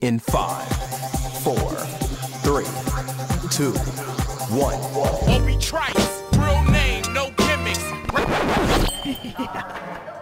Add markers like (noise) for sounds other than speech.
in five, four, three, two, one. Obi Trice, real name, no gimmicks. (laughs) (laughs)